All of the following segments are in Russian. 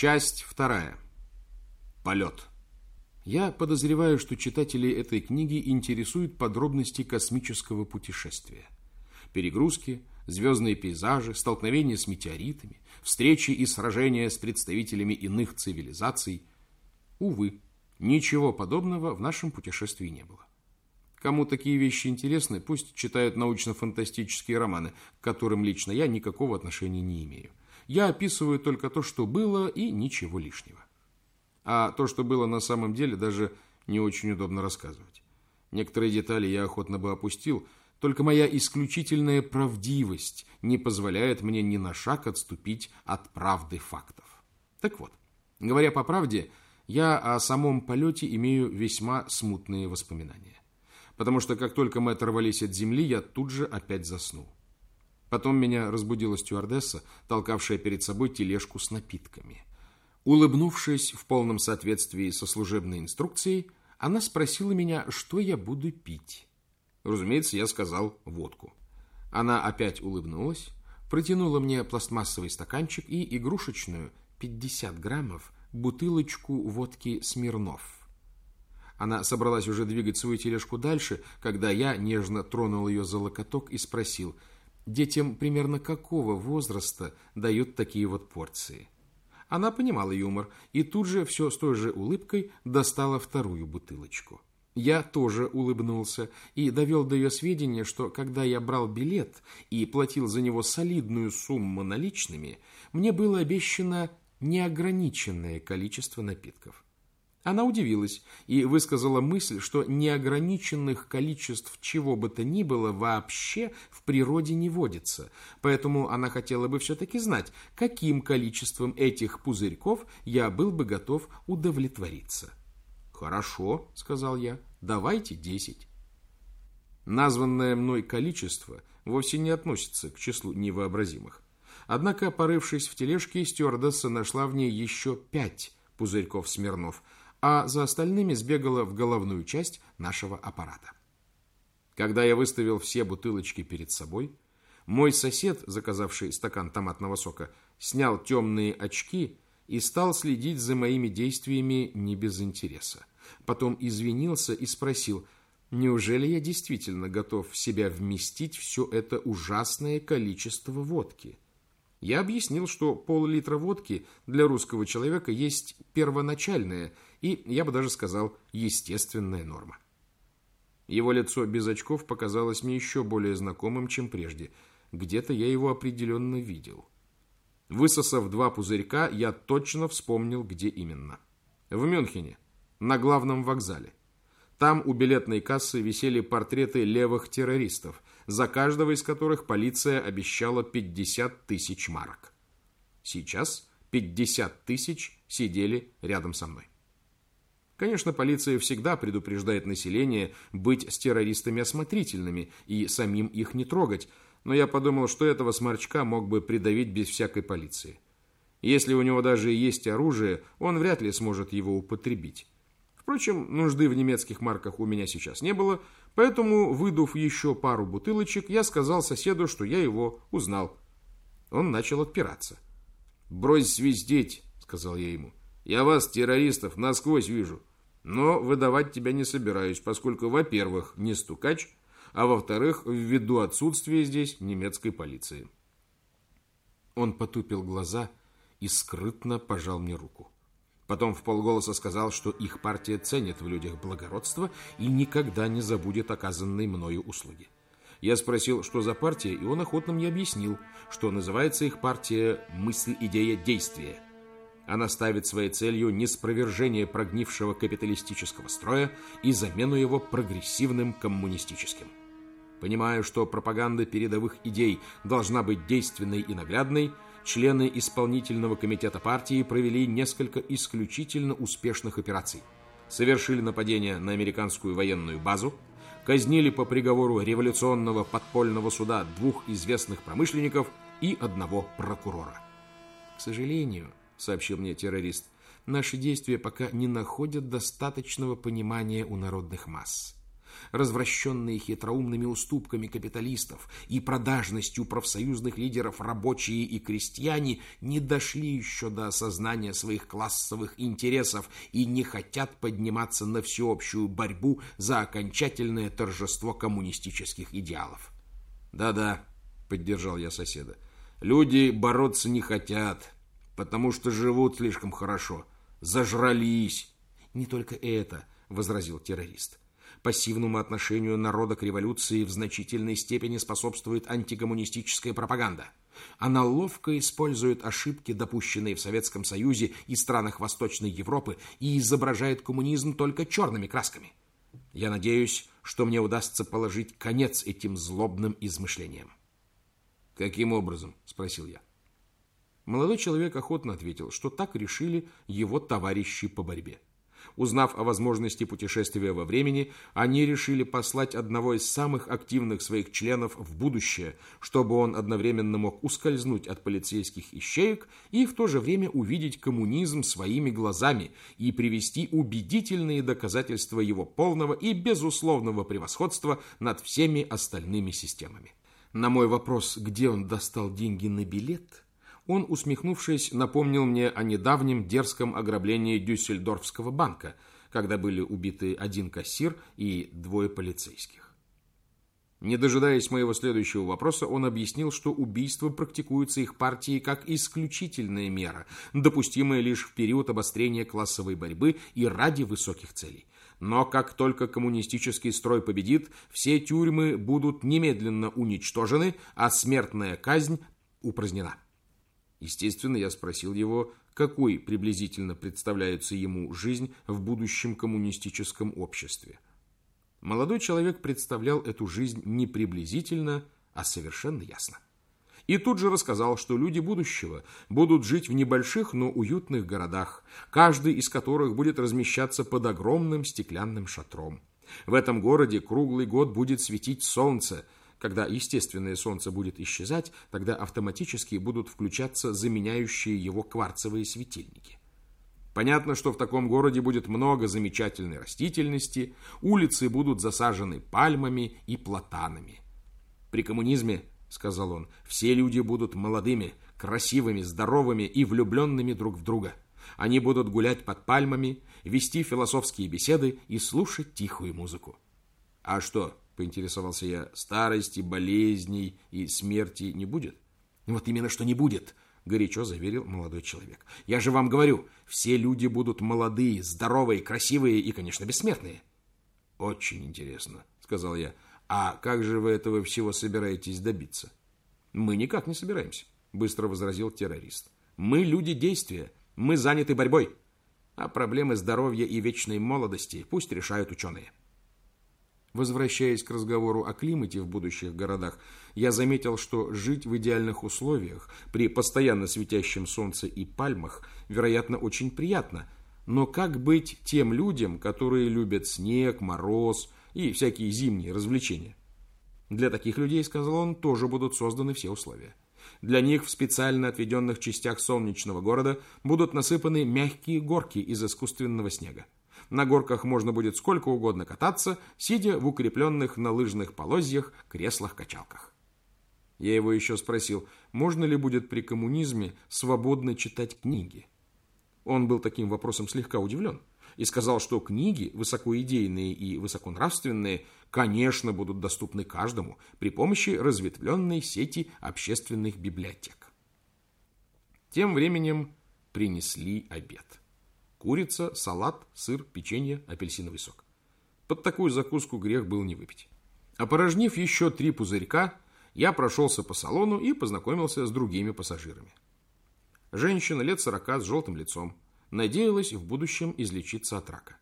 Часть вторая. Полет. Я подозреваю, что читателей этой книги интересуют подробности космического путешествия. Перегрузки, звездные пейзажи, столкновения с метеоритами, встречи и сражения с представителями иных цивилизаций. Увы, ничего подобного в нашем путешествии не было. Кому такие вещи интересны, пусть читают научно-фантастические романы, к которым лично я никакого отношения не имею. Я описываю только то, что было, и ничего лишнего. А то, что было на самом деле, даже не очень удобно рассказывать. Некоторые детали я охотно бы опустил, только моя исключительная правдивость не позволяет мне ни на шаг отступить от правды фактов. Так вот, говоря по правде, я о самом полете имею весьма смутные воспоминания. Потому что как только мы оторвались от земли, я тут же опять заснул. Потом меня разбудила стюардесса, толкавшая перед собой тележку с напитками. Улыбнувшись в полном соответствии со служебной инструкцией, она спросила меня, что я буду пить. Разумеется, я сказал водку. Она опять улыбнулась, протянула мне пластмассовый стаканчик и игрушечную, 50 граммов, бутылочку водки «Смирнов». Она собралась уже двигать свою тележку дальше, когда я нежно тронул ее за локоток и спросил, детям примерно какого возраста дают такие вот порции. Она понимала юмор и тут же все с той же улыбкой достала вторую бутылочку. Я тоже улыбнулся и довел до ее сведения, что когда я брал билет и платил за него солидную сумму наличными, мне было обещано неограниченное количество напитков. Она удивилась и высказала мысль, что неограниченных количеств чего бы то ни было вообще в природе не водится, поэтому она хотела бы все-таки знать, каким количеством этих пузырьков я был бы готов удовлетвориться. «Хорошо», — сказал я, — «давайте десять». Названное мной количество вовсе не относится к числу невообразимых. Однако, порывшись в тележке, стюардесса нашла в ней еще пять пузырьков Смирнов — а за остальными сбегала в головную часть нашего аппарата. Когда я выставил все бутылочки перед собой, мой сосед, заказавший стакан томатного сока, снял темные очки и стал следить за моими действиями не без интереса. Потом извинился и спросил, неужели я действительно готов в себя вместить все это ужасное количество водки? Я объяснил, что пол-литра водки для русского человека есть первоначальная и, я бы даже сказал, естественная норма. Его лицо без очков показалось мне еще более знакомым, чем прежде. Где-то я его определенно видел. Высосав два пузырька, я точно вспомнил, где именно. В Мюнхене, на главном вокзале. Там у билетной кассы висели портреты левых террористов, за каждого из которых полиция обещала 50 тысяч марок. Сейчас 50 тысяч сидели рядом со мной. Конечно, полиция всегда предупреждает население быть с террористами осмотрительными и самим их не трогать, но я подумал, что этого сморчка мог бы придавить без всякой полиции. Если у него даже и есть оружие, он вряд ли сможет его употребить. Впрочем, нужды в немецких марках у меня сейчас не было, поэтому, выдув еще пару бутылочек, я сказал соседу, что я его узнал. Он начал отпираться. «Брось свистеть», — сказал я ему. «Я вас, террористов, насквозь вижу. Но выдавать тебя не собираюсь, поскольку, во-первых, не стукач, а во-вторых, ввиду отсутствия здесь немецкой полиции». Он потупил глаза и скрытно пожал мне руку. Потом в полголоса сказал, что их партия ценит в людях благородство и никогда не забудет оказанной мною услуги. Я спросил, что за партия, и он охотно мне объяснил, что называется их партия «Мысль, идея, действие». Она ставит своей целью неспровержение прогнившего капиталистического строя и замену его прогрессивным коммунистическим. Понимая, что пропаганда передовых идей должна быть действенной и наглядной, члены исполнительного комитета партии провели несколько исключительно успешных операций. Совершили нападение на американскую военную базу, казнили по приговору революционного подпольного суда двух известных промышленников и одного прокурора. «К сожалению», — сообщил мне террорист, — «наши действия пока не находят достаточного понимания у народных масс. Развращенные хитроумными уступками капиталистов и продажностью профсоюзных лидеров рабочие и крестьяне не дошли еще до осознания своих классовых интересов и не хотят подниматься на всеобщую борьбу за окончательное торжество коммунистических идеалов. «Да-да», — поддержал я соседа, — «люди бороться не хотят, потому что живут слишком хорошо, зажрались». «Не только это», — возразил террорист. Пассивному отношению народа к революции в значительной степени способствует антикоммунистическая пропаганда. Она ловко использует ошибки, допущенные в Советском Союзе и странах Восточной Европы, и изображает коммунизм только черными красками. Я надеюсь, что мне удастся положить конец этим злобным измышлениям. «Каким образом?» – спросил я. Молодой человек охотно ответил, что так решили его товарищи по борьбе. Узнав о возможности путешествия во времени, они решили послать одного из самых активных своих членов в будущее, чтобы он одновременно мог ускользнуть от полицейских ищеек и в то же время увидеть коммунизм своими глазами и привести убедительные доказательства его полного и безусловного превосходства над всеми остальными системами. На мой вопрос, где он достал деньги на билет, он, усмехнувшись, напомнил мне о недавнем дерзком ограблении Дюссельдорфского банка, когда были убиты один кассир и двое полицейских. Не дожидаясь моего следующего вопроса, он объяснил, что убийство практикуется их партией как исключительная мера, допустимая лишь в период обострения классовой борьбы и ради высоких целей. Но как только коммунистический строй победит, все тюрьмы будут немедленно уничтожены, а смертная казнь упразднена. Естественно, я спросил его, какой приблизительно представляется ему жизнь в будущем коммунистическом обществе. Молодой человек представлял эту жизнь не приблизительно, а совершенно ясно. И тут же рассказал, что люди будущего будут жить в небольших, но уютных городах, каждый из которых будет размещаться под огромным стеклянным шатром. В этом городе круглый год будет светить солнце – когда естественное солнце будет исчезать, тогда автоматически будут включаться заменяющие его кварцевые светильники. Понятно, что в таком городе будет много замечательной растительности, улицы будут засажены пальмами и платанами. При коммунизме, сказал он, все люди будут молодыми, красивыми, здоровыми и влюбленными друг в друга. Они будут гулять под пальмами, вести философские беседы и слушать тихую музыку. А что, поинтересовался я, старости, болезней и смерти не будет? Вот именно что не будет, горячо заверил молодой человек. Я же вам говорю, все люди будут молодые, здоровые, красивые и, конечно, бессмертные. Очень интересно, сказал я. А как же вы этого всего собираетесь добиться? Мы никак не собираемся, быстро возразил террорист. Мы люди действия, мы заняты борьбой. А проблемы здоровья и вечной молодости пусть решают ученые. Возвращаясь к разговору о климате в будущих городах, я заметил, что жить в идеальных условиях, при постоянно светящем солнце и пальмах, вероятно, очень приятно. Но как быть тем людям, которые любят снег, мороз и всякие зимние развлечения? Для таких людей, сказал он, тоже будут созданы все условия. Для них в специально отведенных частях солнечного города будут насыпаны мягкие горки из искусственного снега. На горках можно будет сколько угодно кататься, сидя в укрепленных на лыжных полозьях креслах-качалках. Я его еще спросил, можно ли будет при коммунизме свободно читать книги. Он был таким вопросом слегка удивлен и сказал, что книги, высокоидейные и высоконравственные, конечно, будут доступны каждому при помощи разветвленной сети общественных библиотек. Тем временем принесли обед. Курица, салат, сыр, печенье, апельсиновый сок. Под такую закуску грех был не выпить. Опорожнив еще три пузырька, я прошелся по салону и познакомился с другими пассажирами. Женщина лет сорока с желтым лицом надеялась в будущем излечиться от рака.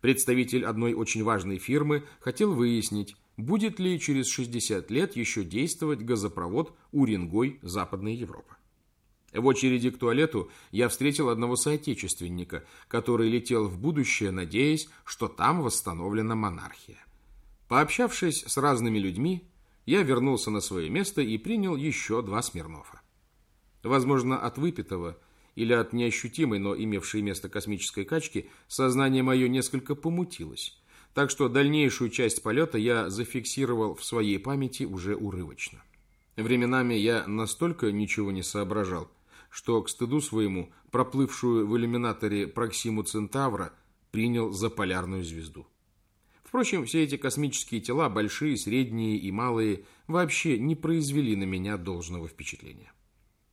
Представитель одной очень важной фирмы хотел выяснить, будет ли через 60 лет еще действовать газопровод Уренгой-Западная Европа. В очереди к туалету я встретил одного соотечественника, который летел в будущее, надеясь, что там восстановлена монархия. Пообщавшись с разными людьми, я вернулся на свое место и принял еще два Смирнова. Возможно, от выпитого или от неощутимой, но имевшей место космической качки, сознание мое несколько помутилось. так что дальнейшую часть полета я зафиксировал в своей памяти уже урывочно. Временами я настолько ничего не соображал, что к стыду своему проплывшую в иллюминаторе Проксиму Центавра принял за полярную звезду. Впрочем, все эти космические тела, большие, средние и малые, вообще не произвели на меня должного впечатления.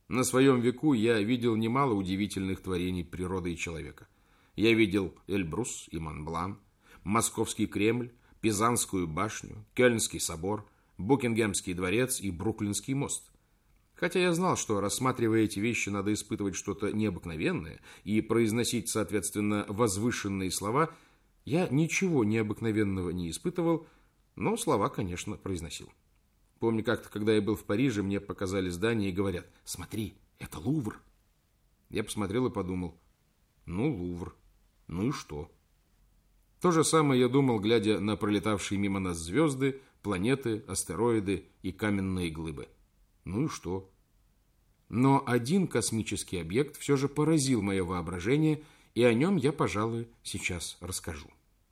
На своем веку я видел немало удивительных творений природы и человека. Я видел Эльбрус и Монблан, Московский Кремль, Пизанскую башню, Кёльнский собор, Букингемский дворец и Бруклинский мост. Хотя я знал, что, рассматривая эти вещи, надо испытывать что-то необыкновенное и произносить, соответственно, возвышенные слова, я ничего необыкновенного не испытывал, но слова, конечно, произносил. Помню, как-то, когда я был в Париже, мне показали здание и говорят, смотри, это Лувр. Я посмотрел и подумал, ну, Лувр, ну и что? То же самое я думал, глядя на пролетавшие мимо нас звезды, планеты, астероиды и каменные глыбы. Ну и что? Но один космический объект все же поразил мое воображение, и о нем я, пожалуй, сейчас расскажу.